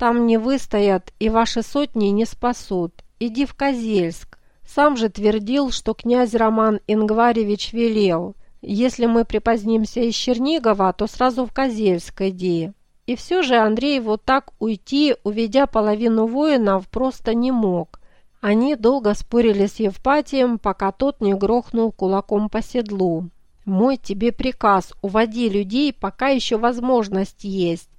Там не выстоят и ваши сотни не спасут. Иди в Козельск. Сам же твердил, что князь Роман Ингваревич велел. Если мы припозднимся из Чернигова, то сразу в Козельск иди. И все же Андрей вот так уйти, уведя половину воинов, просто не мог. Они долго спорили с Евпатием, пока тот не грохнул кулаком по седлу. «Мой тебе приказ, уводи людей, пока еще возможность есть.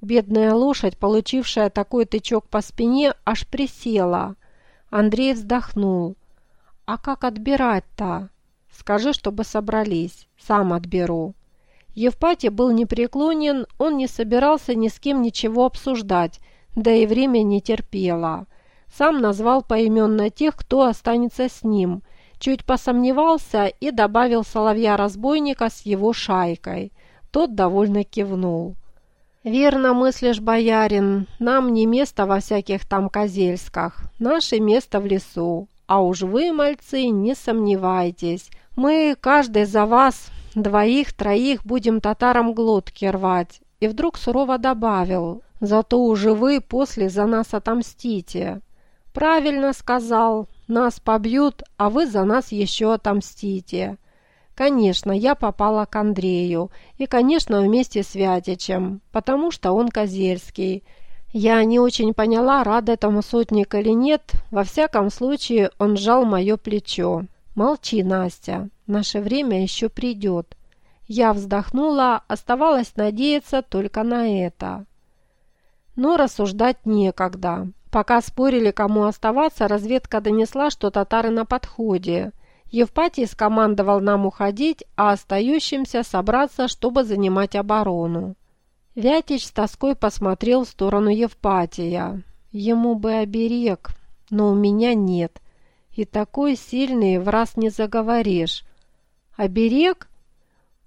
Бедная лошадь, получившая такой тычок по спине, аж присела. Андрей вздохнул. «А как отбирать-то?» «Скажи, чтобы собрались. Сам отберу». Евпатий был непреклонен, он не собирался ни с кем ничего обсуждать, да и время не терпело. Сам назвал поименно тех, кто останется с ним, чуть посомневался и добавил соловья-разбойника с его шайкой. Тот довольно кивнул. «Верно мыслишь, боярин, нам не место во всяких там козельсках, наше место в лесу. А уж вы, мальцы, не сомневайтесь, мы, каждый за вас, двоих-троих, будем татарам глотки рвать». И вдруг сурово добавил, «Зато уже вы после за нас отомстите». «Правильно сказал, нас побьют, а вы за нас еще отомстите». Конечно, я попала к Андрею, и, конечно, вместе с Вятичем, потому что он Козельский. Я не очень поняла, рад этому сотник или нет, во всяком случае он сжал мое плечо. «Молчи, Настя, наше время еще придет». Я вздохнула, оставалось надеяться только на это. Но рассуждать некогда. Пока спорили, кому оставаться, разведка донесла, что татары на подходе. Евпатий скомандовал нам уходить, а остающимся собраться, чтобы занимать оборону. Вятич с тоской посмотрел в сторону Евпатия. Ему бы оберег, но у меня нет. И такой сильный в раз не заговоришь. Оберег?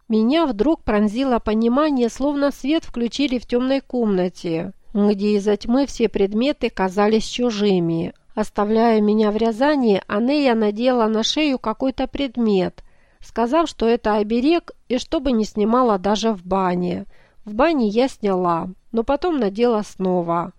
Меня вдруг пронзило понимание, словно свет включили в темной комнате, где из-за тьмы все предметы казались чужими, Оставляя меня в Рязани, Анея надела на шею какой-то предмет, сказав, что это оберег и чтобы не снимала даже в бане. В бане я сняла, но потом надела снова.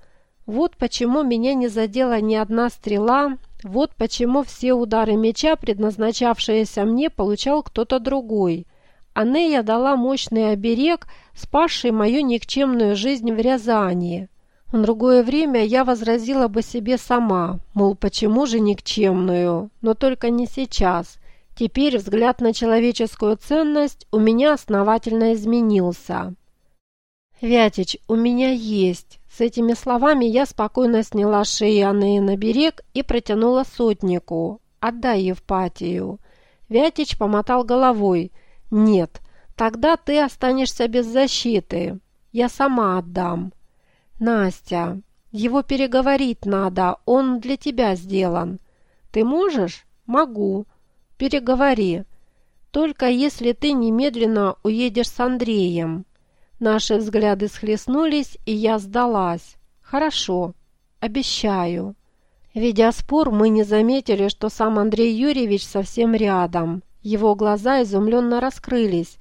Вот почему меня не задела ни одна стрела, вот почему все удары меча, предназначавшиеся мне, получал кто-то другой. Анея дала мощный оберег, спасший мою никчемную жизнь в Рязани. В другое время я возразила бы себе сама, мол, почему же никчемную, но только не сейчас. Теперь взгляд на человеческую ценность у меня основательно изменился. «Вятич, у меня есть». С этими словами я спокойно сняла шеи Анны на берег и протянула сотнику. «Отдай Евпатию». Вятич помотал головой. «Нет, тогда ты останешься без защиты. Я сама отдам». «Настя, его переговорить надо, он для тебя сделан. Ты можешь?» «Могу. Переговори. Только если ты немедленно уедешь с Андреем». Наши взгляды схлестнулись, и я сдалась. «Хорошо. Обещаю». Ведя спор, мы не заметили, что сам Андрей Юрьевич совсем рядом. Его глаза изумленно раскрылись.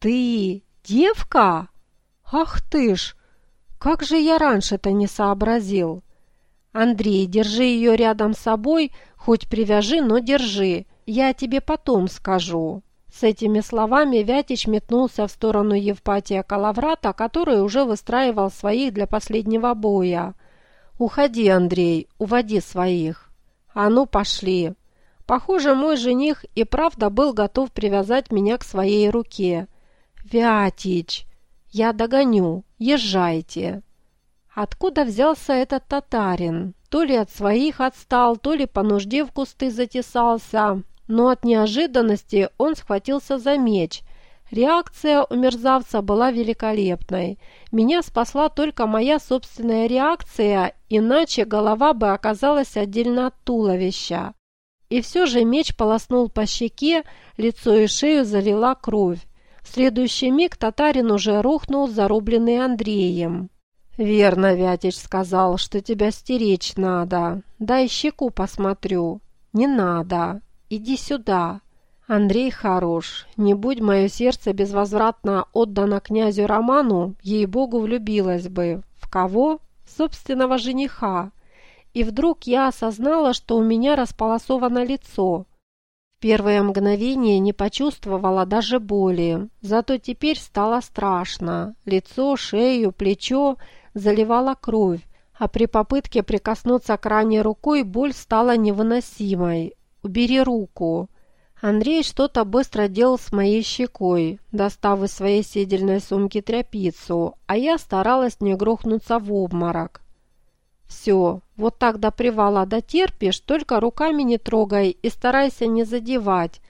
«Ты девка? Ах ты ж! Как же я раньше-то не сообразил? Андрей, держи ее рядом с собой, хоть привяжи, но держи. Я тебе потом скажу. С этими словами Вятич метнулся в сторону Евпатия Калаврата, который уже выстраивал своих для последнего боя. «Уходи, Андрей, уводи своих». «А ну, пошли». Похоже, мой жених и правда был готов привязать меня к своей руке. «Вятич!» «Я догоню. Езжайте». Откуда взялся этот татарин? То ли от своих отстал, то ли по нужде в кусты затесался. Но от неожиданности он схватился за меч. Реакция у мерзавца была великолепной. Меня спасла только моя собственная реакция, иначе голова бы оказалась отдельно от туловища. И все же меч полоснул по щеке, лицо и шею залила кровь. В следующий миг татарин уже рухнул, зарубленный Андреем. «Верно, Вятич сказал, что тебя стеречь надо. Дай щеку посмотрю». «Не надо. Иди сюда». Андрей хорош. Не будь мое сердце безвозвратно отдано князю Роману, ей-богу влюбилась бы. В кого? Собственного жениха. И вдруг я осознала, что у меня располосовано лицо. Первое мгновение не почувствовала даже боли, зато теперь стало страшно. Лицо, шею, плечо заливала кровь, а при попытке прикоснуться к ране рукой боль стала невыносимой. «Убери руку!» Андрей что-то быстро делал с моей щекой, достав из своей седельной сумки тряпицу, а я старалась не грохнуться в обморок. «Все, вот так до привала дотерпишь, только руками не трогай и старайся не задевать.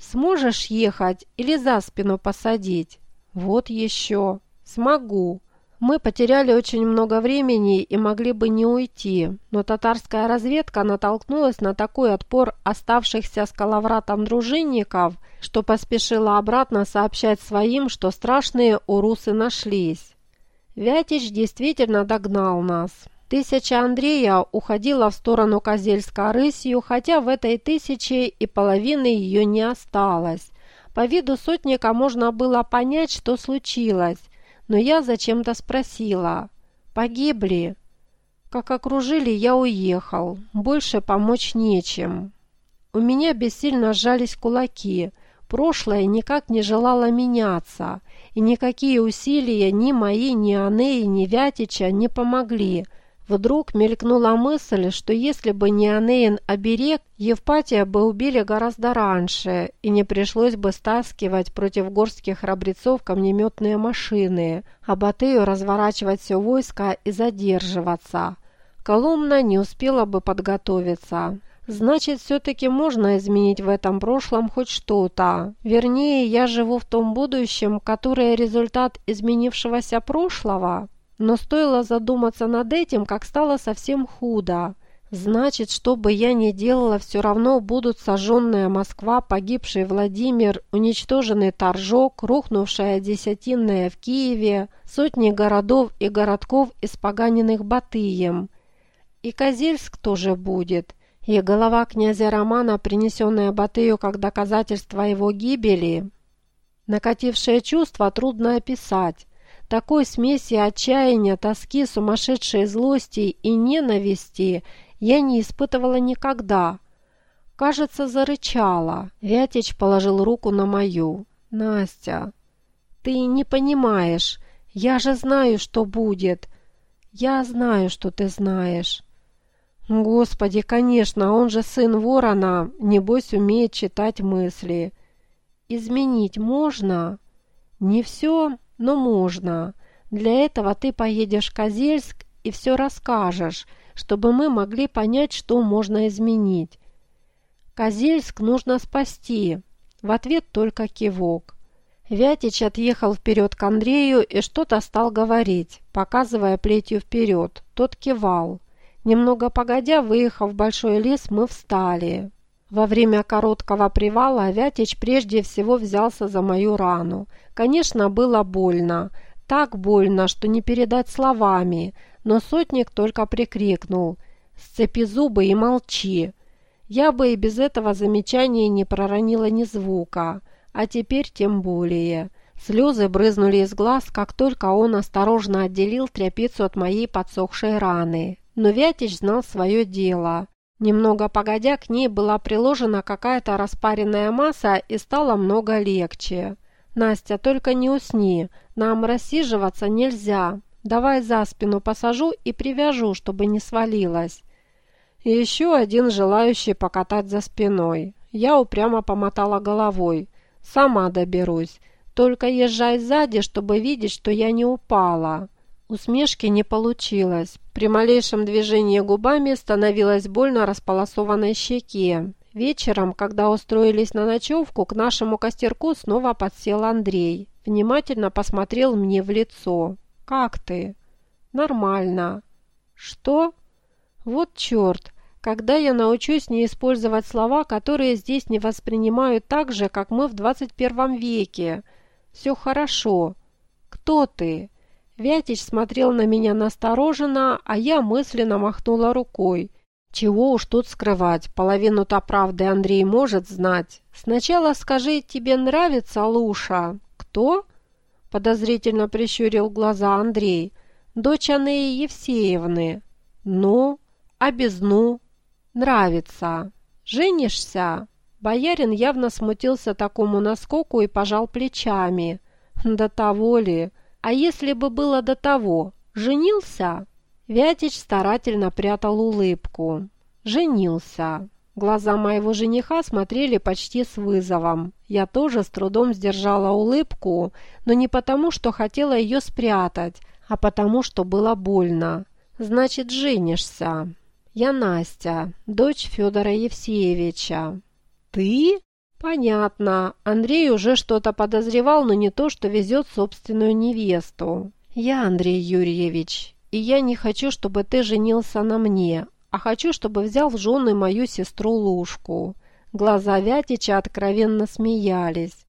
Сможешь ехать или за спину посадить?» «Вот еще. Смогу». Мы потеряли очень много времени и могли бы не уйти, но татарская разведка натолкнулась на такой отпор оставшихся с Калавратом дружинников, что поспешила обратно сообщать своим, что страшные урусы нашлись. Вятич действительно догнал нас. Тысяча Андрея уходила в сторону Козельска рысью, хотя в этой тысяче и половины ее не осталось. По виду сотника можно было понять, что случилось, но я зачем-то спросила. «Погибли?» Как окружили, я уехал. Больше помочь нечем. У меня бессильно сжались кулаки. Прошлое никак не желало меняться, и никакие усилия ни мои, ни Анеи, ни Вятича не помогли – Вдруг мелькнула мысль, что если бы не Анеин оберег, Евпатия бы убили гораздо раньше, и не пришлось бы стаскивать против горских храбрецов камнеметные машины, а Батыю разворачивать все войско и задерживаться. Коломна не успела бы подготовиться. Значит, все-таки можно изменить в этом прошлом хоть что-то. Вернее, я живу в том будущем, которое результат изменившегося прошлого. Но стоило задуматься над этим, как стало совсем худо. Значит, что бы я ни делала, все равно будут сожженная Москва, погибший Владимир, уничтоженный Торжок, рухнувшая Десятинная в Киеве, сотни городов и городков, испоганенных Батыем. И Козельск тоже будет. И голова князя Романа, принесенная Батыю как доказательство его гибели. Накатившее чувство трудно описать. Такой смеси отчаяния, тоски, сумасшедшей злости и ненависти я не испытывала никогда. Кажется, зарычала. Вятич положил руку на мою. «Настя, ты не понимаешь. Я же знаю, что будет. Я знаю, что ты знаешь». «Господи, конечно, он же сын ворона, небось умеет читать мысли». «Изменить можно?» «Не все, но можно. Для этого ты поедешь в Козельск и все расскажешь, чтобы мы могли понять, что можно изменить. Козельск нужно спасти. В ответ только кивок. Вятич отъехал вперед к Андрею и что-то стал говорить, показывая плетью вперед. Тот кивал. Немного погодя, выехав в большой лес, мы встали. Во время короткого привала Вятич прежде всего взялся за мою рану. Конечно, было больно. Так больно, что не передать словами. Но сотник только прикрикнул «Сцепи зубы и молчи». Я бы и без этого замечания не проронила ни звука. А теперь тем более. Слезы брызнули из глаз, как только он осторожно отделил тряпицу от моей подсохшей раны. Но Вятич знал свое дело. Немного погодя, к ней была приложена какая-то распаренная масса и стало много легче. «Настя, только не усни, нам рассиживаться нельзя. Давай за спину посажу и привяжу, чтобы не свалилась». Еще один желающий покатать за спиной. Я упрямо помотала головой. «Сама доберусь. Только езжай сзади, чтобы видеть, что я не упала». Усмешки не получилось. При малейшем движении губами становилось больно располосованной щеке. Вечером, когда устроились на ночевку, к нашему костерку снова подсел Андрей. Внимательно посмотрел мне в лицо. «Как ты?» «Нормально». «Что?» «Вот черт! Когда я научусь не использовать слова, которые здесь не воспринимают так же, как мы в 21 веке? Все хорошо. Кто ты?» Вятич смотрел на меня настороженно, а я мысленно махнула рукой. Чего уж тут скрывать, половину-то правды Андрей может знать. Сначала скажи, тебе нравится Луша? Кто? Подозрительно прищурил глаза Андрей. дочь Анеи Евсеевны. Ну, а без ну? Нравится. Женишься?» Боярин явно смутился такому наскоку и пожал плечами. «До того ли? А если бы было до того? Женился?» Вятич старательно прятал улыбку. «Женился». Глаза моего жениха смотрели почти с вызовом. Я тоже с трудом сдержала улыбку, но не потому, что хотела ее спрятать, а потому, что было больно. «Значит, женишься». «Я Настя, дочь Федора Евсеевича». «Ты?» «Понятно. Андрей уже что-то подозревал, но не то, что везет собственную невесту. Я Андрей Юрьевич, и я не хочу, чтобы ты женился на мне, а хочу, чтобы взял в жены мою сестру Лушку». Глаза Вятича откровенно смеялись.